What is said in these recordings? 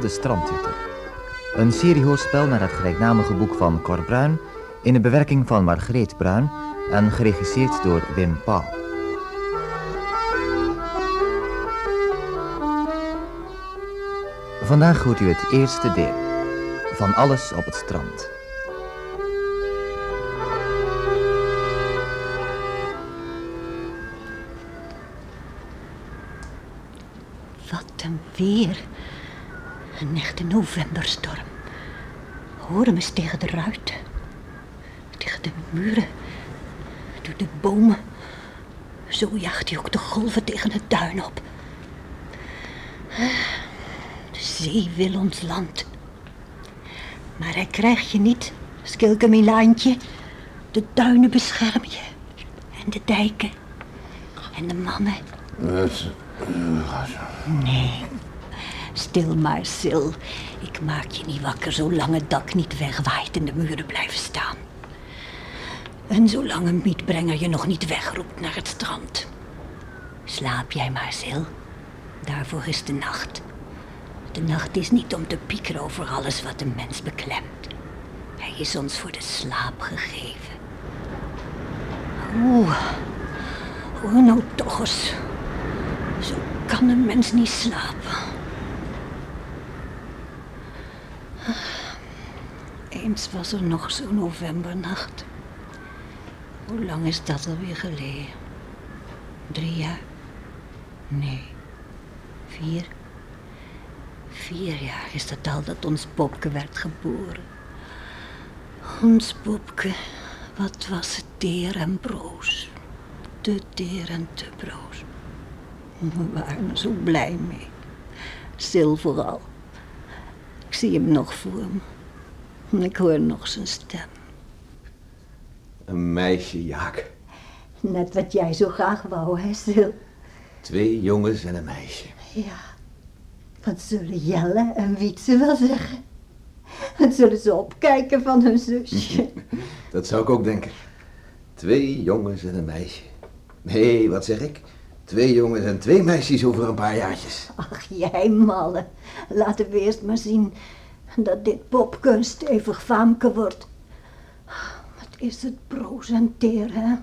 De Strandjutter. Een seriehoorspel naar het gelijknamige boek van Cor Bruin... in de bewerking van Margreet Bruin en geregisseerd door Wim Pauw. Vandaag hoort u het eerste deel van Alles op het strand. Wat een weer. Een echte novemberstorm. Hoor hem eens tegen de ruiten. Tegen de muren. Door de bomen. Zo jaagt hij ook de golven tegen het duin op. De zee wil ons land. Maar hij krijgt je niet, Skilke Milaantje. De duinen bescherm je. En de dijken. En de mannen. Nee. Stil maar, Sil. Ik maak je niet wakker zolang het dak niet wegwaait en de muren blijven staan. En zolang een mietbrenger je nog niet wegroept naar het strand. Slaap jij maar. Daarvoor is de nacht. De nacht is niet om te piekeren over alles wat een mens beklemt. Hij is ons voor de slaap gegeven. Oeh, hoor nou toch eens. Zo kan een mens niet slapen. Eens was er nog zo'n novembernacht. Hoe lang is dat alweer geleden? Drie jaar? Nee. Vier? Vier jaar is dat al dat ons Popke werd geboren. Ons Popke, wat was het teer en broos. Te teer en te broos. We waren er zo blij mee. Sil vooral. Ik zie hem nog voor me. Ik hoor nog zijn stem. Een meisje, Jaak. Net wat jij zo graag wou, hè, Sil? Twee jongens en een meisje. Ja. Wat zullen Jelle en Wietse wel zeggen? Wat zullen ze opkijken van hun zusje? Dat zou ik ook denken. Twee jongens en een meisje. Nee, wat zeg ik? Twee jongens en twee meisjes over een paar jaartjes. Ach, jij malle. Laten we eerst maar zien dat dit popkunst stevig faamke wordt. Wat is het broos teer, hè?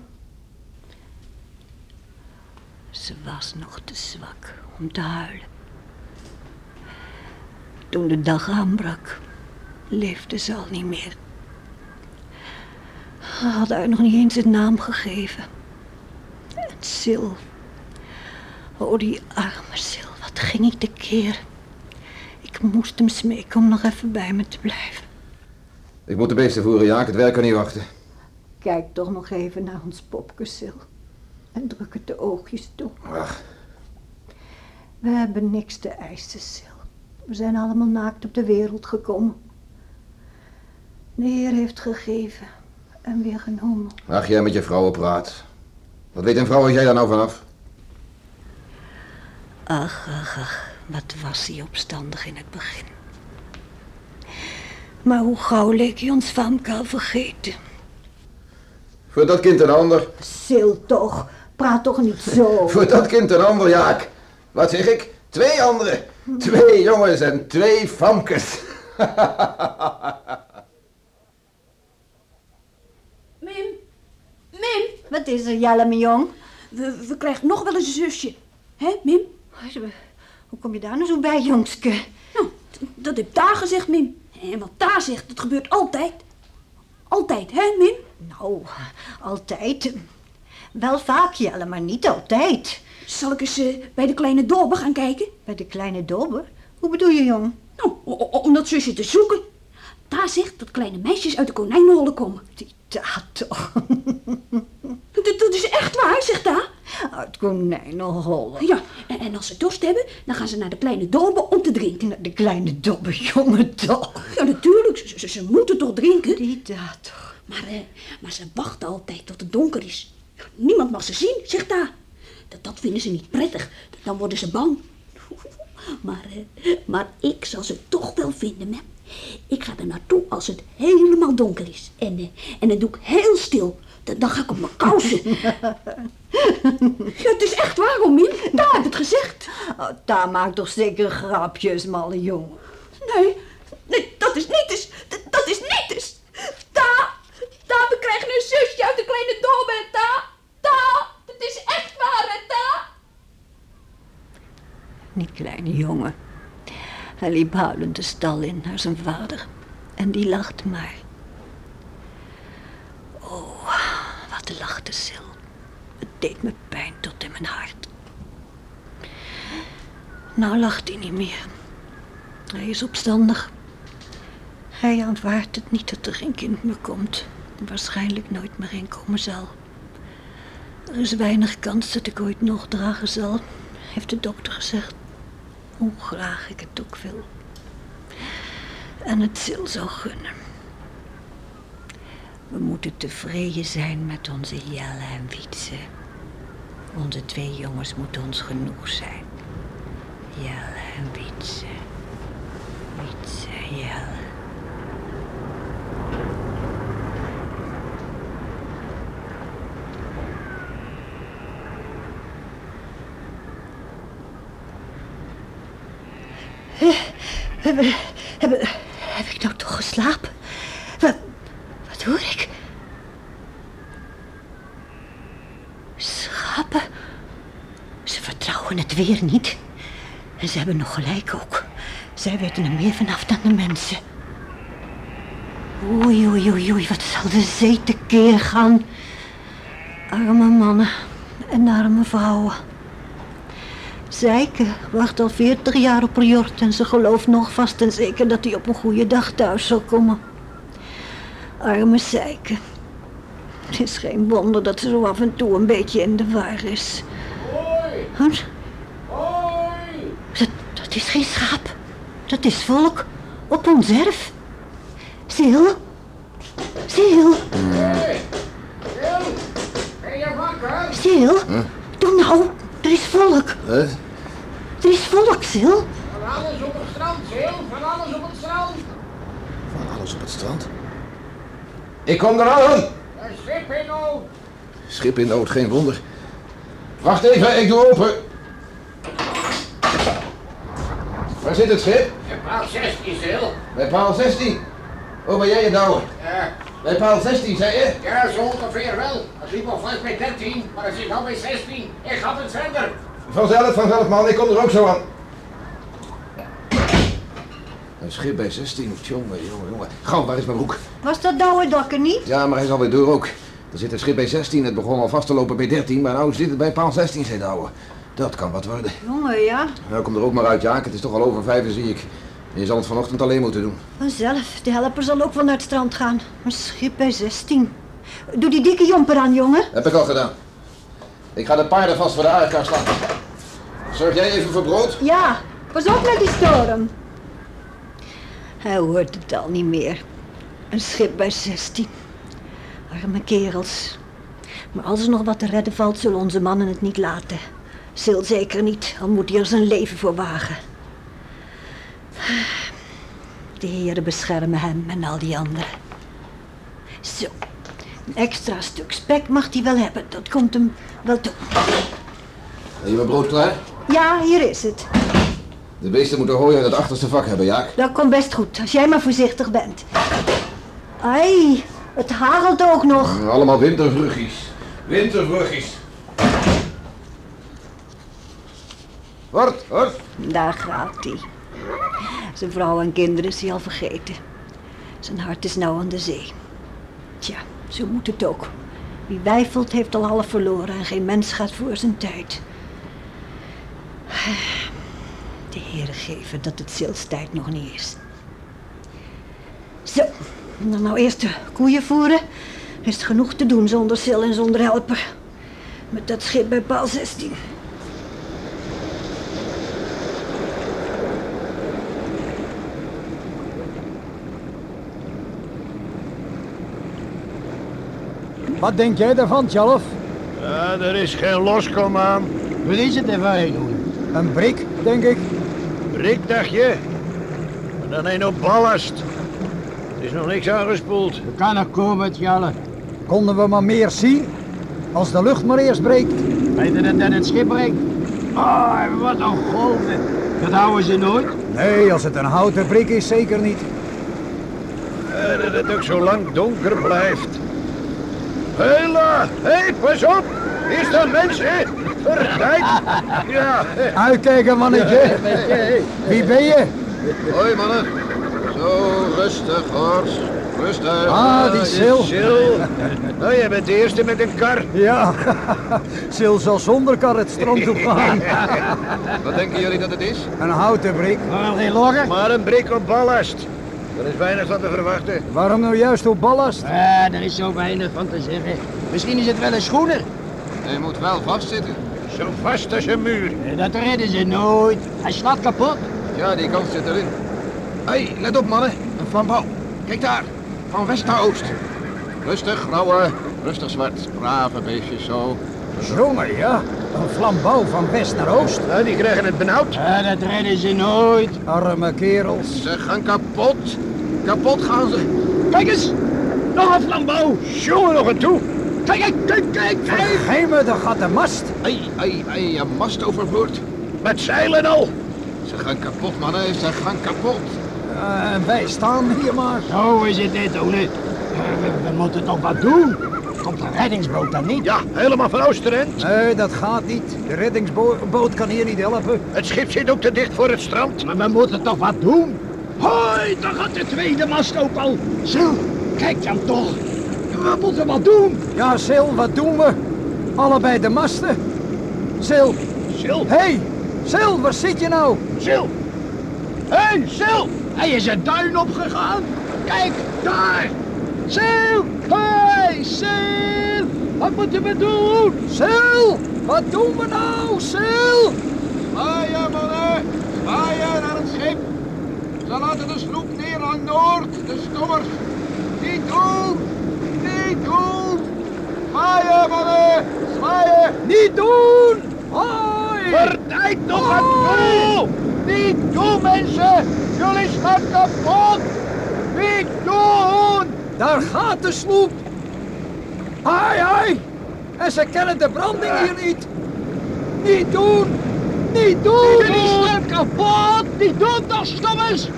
Ze was nog te zwak om te huilen. Toen de dag aanbrak, leefde ze al niet meer. Ze had haar nog niet eens een naam gegeven. En Sil. Oh, die arme Sil, wat ging ik de keer. Ik moest hem smeken om nog even bij me te blijven. Ik moet de beesten voeren, Jaak. Het werk kan niet wachten. Kijk toch nog even naar ons popke, Sil. En druk het de oogjes toe. Ach, We hebben niks te eisen, Sil. We zijn allemaal naakt op de wereld gekomen. De Heer heeft gegeven en weer genomen. ach jij met je vrouwen praat. Wat weet een vrouw als jij daar nou vanaf? Ach, ach, ach, wat was hij opstandig in het begin. Maar hoe gauw leek hij ons Famke al vergeten. Voor dat kind een ander. Sil toch, praat toch niet zo. Voor dat kind een ander, Jaak. Wat zeg ik? Twee anderen. Twee jongens en twee famkes. Mim, Mim, Wat is er, Jelle, mijn jong? we, we krijgen nog wel eens een zusje. Hè, Mim? Hoe kom je daar nou zo bij, jongske? Nou, dat heeft Ta gezegd, Mim. En wat Ta zegt, dat gebeurt altijd. Altijd, hè, Mim? Nou, altijd. Wel vaak, Jelle, maar niet altijd. Zal ik eens eh, bij de kleine Dorbe gaan kijken? Bij de kleine dobber? Hoe bedoel je, jong? Nou, om dat zusje te zoeken. Ta zegt dat kleine meisjes uit de konijnenhollen komen. Die daad toch. Dat, dat is echt waar, zegt Ta. Uit konijnenhollen. Ja, en, en als ze dorst hebben, dan gaan ze naar de kleine Dorbe om te drinken. De kleine dobber, jongen toch. Ja, natuurlijk, ze, ze, ze moeten toch drinken. Die toch. Maar, eh, maar ze wachten altijd tot het donker is. Niemand mag ze zien, zegt Ta. Dat, dat vinden ze niet prettig. Dan worden ze bang. Maar, eh, maar ik zal ze toch wel vinden, mem. Ik ga er naartoe als het helemaal donker is. En, eh, en dan doe ik heel stil. Dan, ga ik op mijn kousen. ja, het is echt waar, Min. Ta heeft het gezegd. Oh, daar maakt toch zeker grapjes, malle jongen. Nee, nee, dat is niet eens. Dat is niet eens. Ta, ta, we krijgen een zusje uit de kleine dorp, hè, ta. Ta, het is echt waar, hè, ta. Die kleine jongen. Hij liep huilend de stal in naar zijn vader. En die lachte maar. Oh, wat lachte Sil. Het deed me pijn tot in mijn hart. Nou lacht hij niet meer. Hij is opstandig. Hij aanvaardt het niet dat er geen kind meer komt. Waarschijnlijk nooit meer in komen zal. Er is weinig kans dat ik ooit nog dragen zal, heeft de dokter gezegd. Hoe graag ik het ook wil. En het Sil zou gunnen. We moeten tevreden zijn met onze Jelle en Wietse. Onze twee jongens moeten ons genoeg zijn. Jelle en Wietse. Wietse, Jelle. Hebben, hebben, heb ik nou toch geslapen? Wat, wat hoor ik? Schapen. Ze vertrouwen het weer niet. En ze hebben nog gelijk ook. Zij weten er meer vanaf dan de mensen. Oei, oei, oei, oei, wat zal de zee tekeer gaan. Arme mannen en arme vrouwen. Zijke wacht al veertig jaar op jort en ze gelooft nog vast en zeker dat hij op een goede dag thuis zal komen. Arme Zijke. Het is geen wonder dat ze zo af en toe een beetje in de war is. Hoi, Huh? Dat, dat is geen schaap. Dat is volk. Op ons erf. Sil? Sil? Hey, ben je wakker? Sil? Doe nou. Er is volk. Wat? Er is volk, Sil. Van alles op het strand, Sil. Van alles op het strand. Van alles op het strand? Ik kom eraan! Een schip in nood. Schip in nood, geen wonder. Wacht even, ik doe open. Waar zit het schip? En paal 16, Sil. Bij paal 16. Oh, ben jij het douwe? Ja, Bij paal 16, zei je? ja, zo ongeveer wel. Het liep al vast bij 13, maar het zit al bij 16. Ik had het verder. Vanzelf, vanzelf, man. Ik kom er ook zo aan. Een schip bij 16. Jongen, jongen, jongen. Gauw, waar is mijn broek? Was dat douwe dokker niet? Ja, maar hij is alweer door ook. Er zit een schip bij 16. Het begon al vast te lopen bij 13, maar nou zit het bij paal 16, zei de ouwe. Dat kan wat worden. Jongen, ja. Nou, kom er ook maar uit, Jaak. Het is toch al over vijf, zie ik. En je zal het vanochtend alleen moeten doen. Vanzelf. De helper zal ook wel naar het strand gaan. Een schip bij 16. Doe die dikke jomper aan, jongen. Heb ik al gedaan. Ik ga de paarden vast voor de aardkar slaan. Zorg jij even voor brood? Ja, pas op met die storm. Hij hoort het al niet meer. Een schip bij 16. Arme kerels. Maar als er nog wat te redden valt, zullen onze mannen het niet laten. Sil zeker niet, al moet hij er zijn leven voor wagen. De heren beschermen hem en al die anderen. Zo, een extra stuk spek mag hij wel hebben. Dat komt hem wel toe. Heb je mijn brood klaar? Ja, hier is het. De beesten moeten hooi uit het achterste vak hebben, Jaak. Dat komt best goed, als jij maar voorzichtig bent. Ai, het hagelt ook nog. Allemaal wintervruggies. Wintervruggies. Daar gaat hij. Zijn vrouw en kinderen is hij al vergeten. Zijn hart is nou aan de zee. Tja, zo moet het ook. Wie wijfelt heeft al half verloren en geen mens gaat voor zijn tijd. De heren geven dat het zilstijd nog niet is. Zo, dan nou eerst de koeien voeren. Is genoeg te doen zonder sil en zonder helper. Met dat schip bij paal 16. Wat denk jij daarvan, Tjalf? Ja, er is geen loskom aan. Wat is het even doen? Een brik, denk ik. Rick, dacht je? Maar dan een op ballast. Er is nog niks aangespoeld. Dat kan nog komen, Tjalle. Konden we maar meer zien? Als de lucht maar eerst breekt. Weet je dat dan het schip breekt? Oh, wat een golven. Dat houden ze nooit. Nee, als het een houten brik is, zeker niet. En dat het ook zo lang donker blijft. Hela, hé, hey, pas op! Is dat mensen? Vertijd! Ja, Uitkijken, mannetje. Wie ben je? Hoi mannen. Zo, rustig hoor. Rustig. Ah, die Sil. Sil. Nou, jij bent de eerste met een kar. Ja, Sil zal zonder kar het strand op gaan. Wat denken jullie dat het is? Een houten brik. geen logger? Maar een brik op ballast. Er is weinig van te verwachten. Waarom nou juist op ballast? Ah, er is zo weinig van te zeggen. Misschien is het wel een schoener. Hij moet wel vastzitten. Zo vast als een muur. Eh, Dat redden ze nooit. Hij slaat kapot. Ja, die kans zit erin. Hé, hey, let op mannen. Een flambouw. Kijk daar. Van west naar oost. Rustig, grauwe. Rustig, zwart. Brave beestjes, zo. Jongen, ja. Een flambouw van west naar oost. Nou, die krijgen het benauwd. Ah, dat redden ze nooit. Arme kerels. Ze gaan kapot. Kapot gaan ze. Kijk eens. Nog een flambouw. Jongen, nog een toe. Kijk, kijk, kijk, kijk. me, daar gaat de mast. Ei, ei, ei, een mast overvloerd. Met zeilen al. Ze gaan kapot, mannen. Ze gaan kapot. Eh, En wij staan hier maar. Zo is het net, Ole. Eh, We, we moeten toch wat doen. Komt de reddingsboot dan niet? Ja, helemaal van Oosterend. Nee, dat gaat niet. De reddingsboot kan hier niet helpen. Het schip zit ook te dicht voor het strand. Maar we moeten toch wat doen? Hoi, daar gaat de tweede mast ook al. Sil, kijk dan toch. We moeten wat doen. Ja, Sil, wat doen we? Allebei de masten. Sil. Sil, Hé, hey, Sil, waar zit je nou? Sil. Hé, hey, Sil. Hij is een duin opgegaan. Kijk, daar. Sil. Hé, hey, Sil. Wat moeten we doen? Sil, wat doen we nou, Sil? Zwaaien, mannen. Naar het schip. Ze laten de sloep neer aan Noord. De stommers. Niet doen. Niet doen. Zwaaien, mannen. Zwaaien. Niet doen! Hoi! vertijd nog een toe. Niet doen, mensen. Jullie staan kapot. Niet doen. Daar gaat de sloep! Hai, hai! En ze kennen de branding hier niet! Niet doen! Niet doen! Jullie staan kapot. Die doen toch, stommers.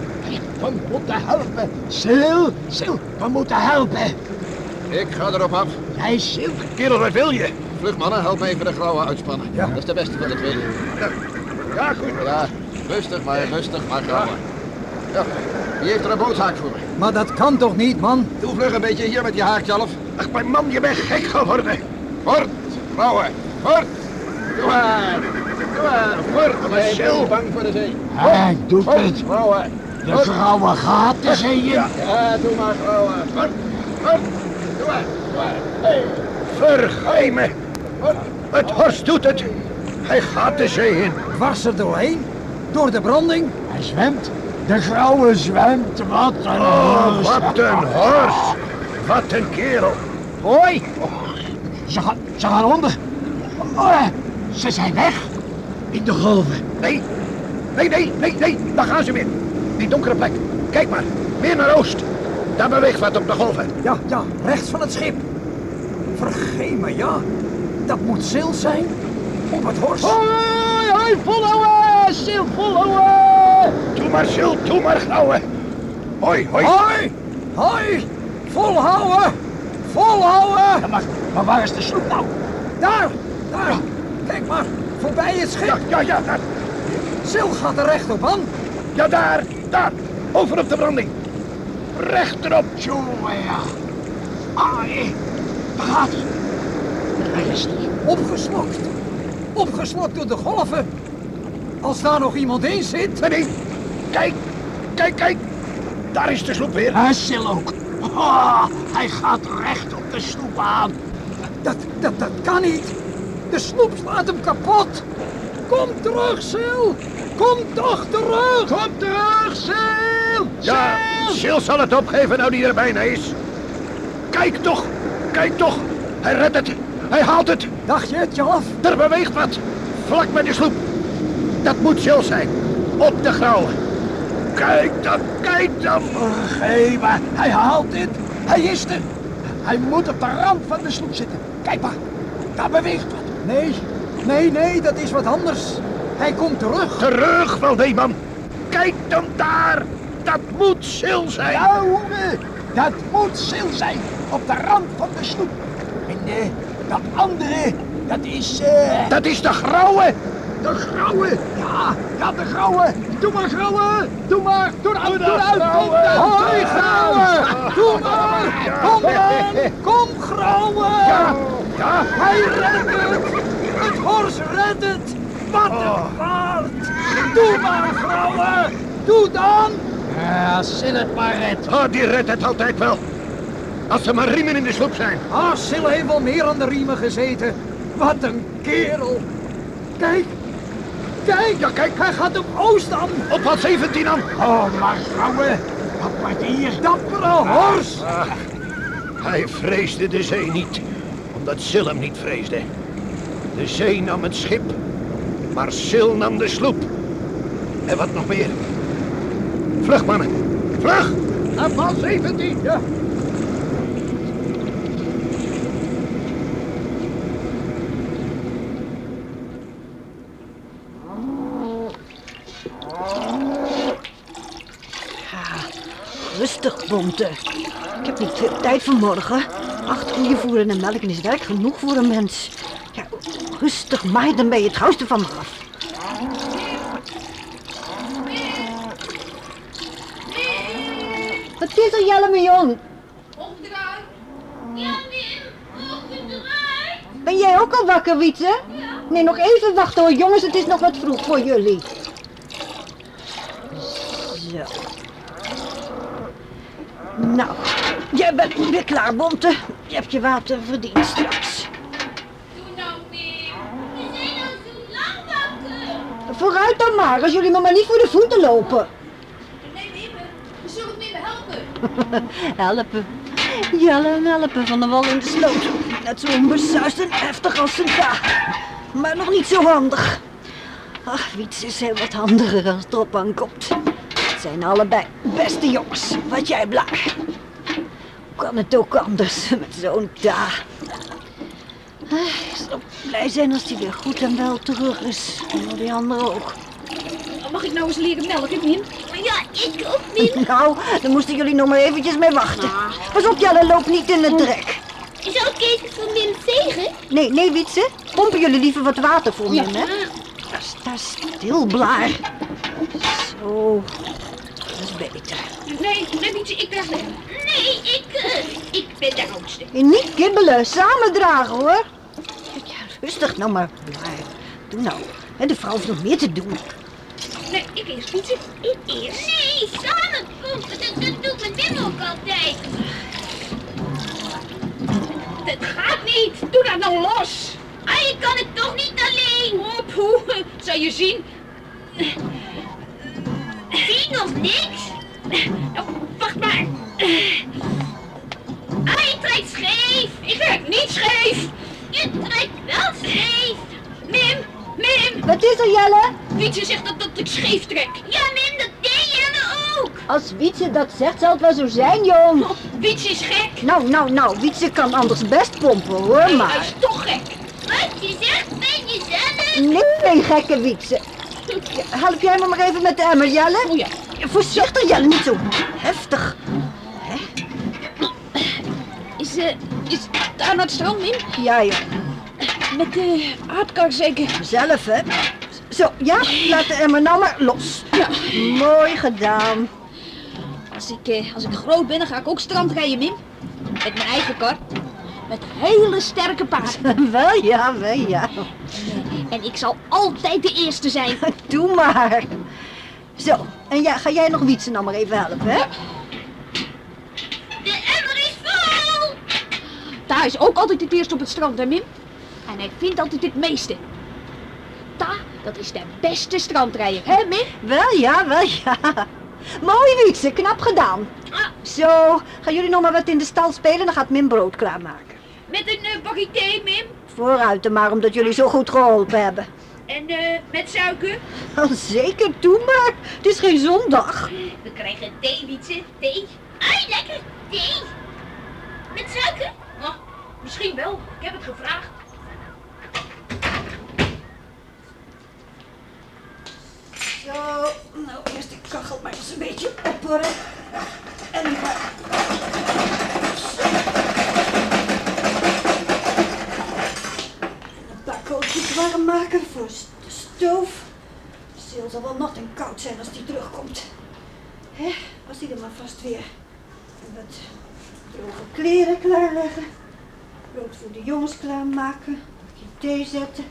We moeten helpen. Sil, Sil, we moeten helpen. Ik ga erop af. Jij, Sil. Kerel, wat wil je? Vlug, mannen. Help me even de grauwe uitspannen. Ja. Dat is de beste van de twee. Ja, goed. Ja, rustig maar, rustig maar, grauwe. Ja, wie heeft er een boothaak voor me? Maar dat kan toch niet, man? Doe vlug een beetje hier met je haakjalf. Ach, mijn man, je bent gek geworden. Fort, grauwe, fort. Doe maar. Doe maar, fort. Ben bang voor de zee. Hij doet het. grauwe. De vrouwen gaat de zee in. Ja, doe maar. Fort, fort. Doe maar, doe maar. Hey, Vergeet me. Het Horst doet het. Hij gaat de zee in. Dwars er doorheen? Door de branding? Hij zwemt. De grauwe zwemt. Wat een Oh, wat een Horst. Wat een kerel. Hoi. Ze gaan, ze gaan onder. Oh, ze zijn weg. In de golven. Nee, nee, nee, nee, nee. Daar gaan ze weer. Die donkere plek. Kijk maar. Meer naar oost. Daar beweegt wat op de golven. Ja, ja, rechts van het schip. Vergeet me, ja. Dat moet Sil zijn. Op het horst. Hoi, hoi, volhouden. Sil, volhouden. Doe maar, Sil. Doe maar, grauwe. Hoi, hoi. Hoi! Hoi! Volhouden! Volhouden! Maar, maar waar is de sloep nou? Daar! Daar! Kijk maar! Voorbij het schip! Ja, ja, ja, daar. Gaat er recht op aan. Ja, daar. Daar. Over op de branding. Rechterop. Jongen, ja. Ai, daar gaat hij. Daar is hij. Opgeslokt. Opgeslokt door de golven. Als daar nog iemand in zit. Nee, nee. Kijk. Kijk, kijk. Daar is de sloep weer. Hij Sil ook. Hij gaat recht op de sloep aan. Dat, dat, dat kan niet. De sloep slaat hem kapot. Kom terug, Sil. Kom toch terug. Kom terug, Sil. Ja, Sil zal het opgeven nou die er bijna is. Kijk toch. Kijk toch. Hij redt het. Hij haalt het. Dacht je het je af? Er beweegt wat. Vlak bij de sloep. Dat moet Sil zijn. Op de grauwe. Kijk dan, kijk dan. Vergeet me, hij haalt dit. Hij is er. Hij moet op de rand van de sloep zitten. Kijk maar, daar beweegt wat. Nee, nee, nee, dat is wat anders. Hij komt terug. Terug, Valdeeman. kijk dan daar. Dat moet Sil zijn. Ja, hoeren, dat moet Sil zijn, op de rand van de sloep. En eh, dat andere, dat is... eh, Dat is de grauwe. De grauwe! Ja, ja, de grauwe! Doe maar, grauwe! Doe maar! Doe eruit, doe eruit! Kom dan! Hoi, grauwe! Doe maar! Kom dan! Kom, grauwe! Ja, ja. Hij redt het! Het hors redt het! Wat een paard! Doe maar, grauwe! Doe dan! Ja, Sil het maar redt. Oh, die redt het altijd wel. Als er maar riemen in de sloep zijn. Ah, Sil heeft wel meer aan de riemen gezeten. Wat een kerel. Kijk. Kijk. Ja, kijk. Hij gaat op Oost aan. Op wat 17 dan. Oh, maar grauwe! Wat hier? Dappere hors. Ach, hij vreesde de zee niet, omdat Sil hem niet vreesde. De zee nam het schip, maar Sil nam de sloep. En wat nog meer? Vlug, mannen. Vlug! Pas 17, ja. Rustig, Bonte. Ik heb niet veel tijd vanmorgen. Acht koeien voeren en melken is werk genoeg voor een mens. Rustig, maar dan ben je het gauwste van me af. Wat is er, Jelle, mijn jong? Ben jij ook al wakker, Wietse? Nee, nog even wachten hoor, jongens. Het is nog wat vroeg voor jullie. Zo. Nou, jij bent weer klaar, Bonte. Je hebt je water verdiend straks. Doe nou, Wim. We zijn al zo lang wakker. Vooruit dan maar, als jullie me maar niet voor de voeten lopen. Nee. We zullen Wim helpen. helpen. Jelle en helpen van de wal in de sloot. Net zo onbesuisd en heftig als zijn ta. Maar nog niet zo handig. Ach, Wiets is heel wat handiger als het erop aankomt. Het zijn allebei beste jongens. Wat jij. Hoe kan het ook anders met zo'n ta? Ah, Ik zal blij zijn als hij weer goed en wel terug is. En al die anderen ook. Mag ik nou eens leren melken, Wim? Ja, ik ook, Wim. Nou, dan moesten jullie nog maar eventjes mee wachten. Pas op, Jelle, loop niet in het trek. Zal ik even van Wim vegen? Nee, nee, Wietse. Pompen jullie liever wat water voor me, hè? Sta stil, Blaar. Zo. Dat is beter. Nee, nee, Wietse, ik het. Nee, ik, eh, ik ben de oudste. En niet kibbelen, samen dragen, hoor. Ja, rustig nou maar, Blaar. Doe nou. De vrouw heeft nog meer te doen. Ik eerst, Wietse. Ik eerst. Nee, samen pompen. Dat, dat doet mijn Wim ook altijd. Dat gaat niet. Doe dat nou los. Ah, je kan het toch niet alleen. Op, hoe? Zal je zien? Zie nog niks? Nou, wacht maar. Ah, je trekt scheef. Ik trek niet scheef. Je trekt wel scheef. Mim, Mim. Wat is er, Jelle? Wietse zegt dat, dat ik scheef trek. Ja, Mim, dat deed je ook. Als Wietse dat zegt, zal het wel zo zijn, jong. Oh, Wietse is gek. Nou, nou, nou, Wietse kan anders best pompen, hoor, Nee, hij maar... is toch gek. Wat je zegt, ben je zelf. Nee, nee, gekke Wietse. Ja, Help jij me maar even met de emmer, Jelle? Oh ja. Voorzichtig, Jelle, niet zo heftig. Is, eh, is daar naar het strand, Mim? Ja, joh. Met de aardkar zeker. Zelf, hè? Zo, ja, laat de emmer nou maar los. Ja. Mooi gedaan. Als ik, eh, als ik groot ben, dan ga ik ook strandrijden, Mim. Met mijn eigen kar. Met hele sterke paarden. wel ja, wel ja. En ik zal altijd de eerste zijn. Doe maar. Zo, en ja, ga jij nog Wietse nou maar even helpen, hè? De emmer is vol. Ta is ook altijd het eerst op het strand, hè, Mim? En hij vindt altijd het meeste. Ta, dat is de beste strandrijder, hè, Mim? Wel ja, wel ja. Mooi Wietse, knap gedaan. Ah, Zo, gaan jullie nog maar wat in de stal spelen, dan gaat Mim brood klaarmaken. met een uh, bakje thee, Mim. Vooruit dan maar, omdat jullie zo goed geholpen hebben. En eh, met suiker. Wel zeker, doe maar. Het is geen zondag. We krijgen thee, Wietse. Thee. Ai, lekker. Thee. Met suiker? Oh, misschien wel. Ik heb het gevraagd. Zo, nou eerst de kachel maar eens een beetje opporren. En paar... En een paar kooltjes warm maken voor de stoof. Sil zal wel nat en koud zijn als die terugkomt. Hè, als die er maar vast weer. En wat droge kleren klaarleggen. Brood voor de jongens klaarmaken. Een thee zetten.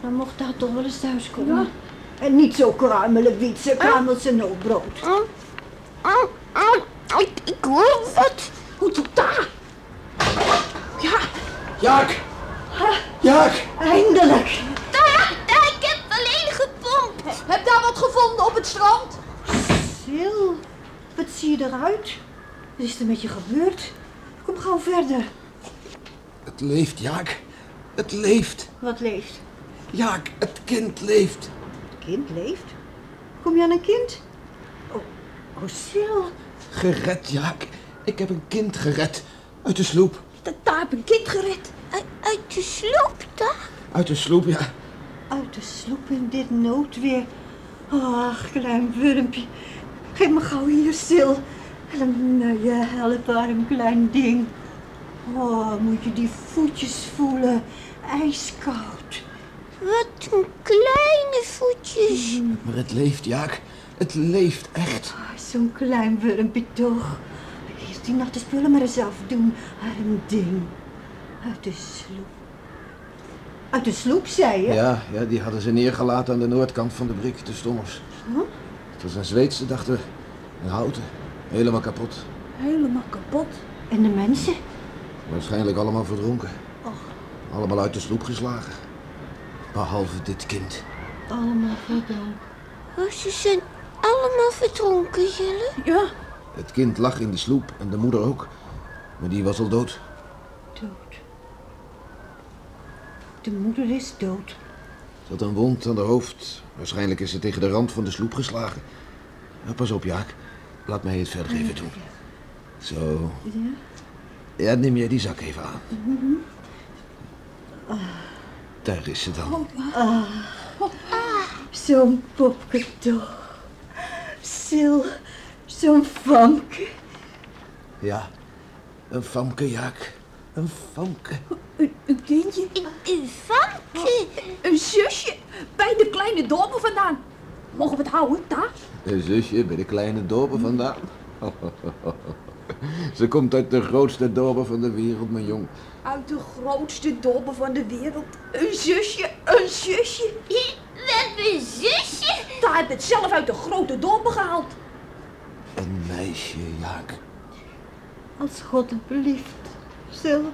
Dan mocht daar toch wel eens thuis komen. En niet zo kruimelen, Wietse, kruimelt ze nog brood. Oh, oh, oh, ik, ik hoor wat. Hoe doet dat? Ja, Jaak! Jaak! eindelijk. Daar, daar, ik heb alleen gepompt. Heb daar wat gevonden op het strand? Sil, wat zie je eruit? Wat is er met je gebeurd? Kom gauw verder. Het leeft, Jaak. Het leeft. Wat leeft? Jaak, het kind leeft. Kind leeft? Kom je aan een kind? Oh, oh Sil. Gered, Jaak. Ik heb een kind gered. Uit de sloep. Da- Daar heb een kind gered. Uit, uit de sloep, daar. Uit de sloep, ja. Uit de sloep in dit noodweer. Ach, klein wurmpje. Geef me gauw hier. Help me je helpen, arm klein ding. Oh, moet je die voetjes voelen. Ijskoud. Wat een kleine voetjes. Maar het leeft, Jaak. Het leeft echt. Ah, Zo'n klein wurmpje toch. Eerst die natte spullen maar eens afdoen, arm ding. Uit de sloep. Uit de sloep, zei je? Ja, ja, die hadden ze neergelaten aan de noordkant van de brik, de stommers. Huh? Het was een Zweedse, dachten we. Een houten. Helemaal kapot. Helemaal kapot. En de mensen? Waarschijnlijk allemaal verdronken. Allemaal uit de sloep geslagen. Behalve dit kind. Allemaal verdronken. Oh, ze zijn allemaal verdronken, Jelle. Ja. Het kind lag in de sloep en de moeder ook. Maar die was al dood. Dood. De moeder is dood. Ze had een wond aan haar hoofd. Waarschijnlijk is ze tegen de rand van de sloep geslagen. Nou, pas op, Jaak. Laat mij het verder even doen. Zo. Ja? Ja, neem jij die zak even aan. Daar is ze dan. Zo'n popke toch. Sil, zo'n famke. Ja, een famke, Jaak. Een famke. Een, een kindje. Een, een. Een zusje. Bij de kleine dorpen vandaan. Mogen we het houden, daar? Een zusje bij de kleine dorpen vandaan. Ze komt uit de grootste dorpen van de wereld, mijn jong. Uit de grootste dorpen van de wereld. Een zusje, een zusje. We hebben een zusje. Daar heb het zelf uit de grote dorpen gehaald. Een meisje, Jaak. Als God het belieft, Sil.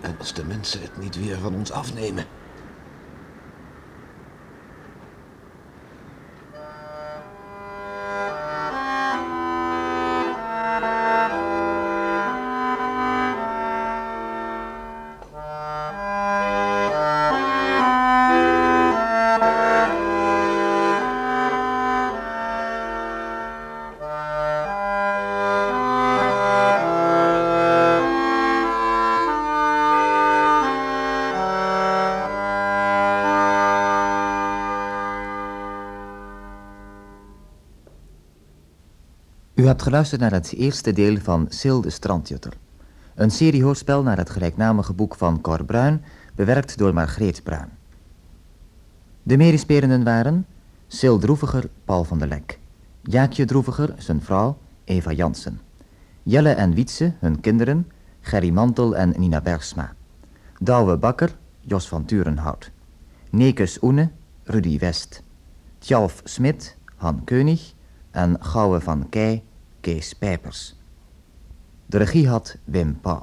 En als de mensen het niet weer van ons afnemen. U hebt geluisterd naar het eerste deel van Sil de Strandjutter. Een seriehoorspel naar het gelijknamige boek van Cor Bruin, bewerkt door Margreet Bruin. De medespelenden waren Sil Droeviger, Paul van der Lek. Jaakje Droeviger, zijn vrouw, Eva Jansen. Jelle en Wietse, hun kinderen, Gerry Mantel en Nina Bergsma. Douwe Bakker, Jos van Turenhout. Nekes Oene, Rudy West. Tjalf Smit, Han Keunig en Gouwe van Kei, Kees Pijpers. De regie had Wim Pauw.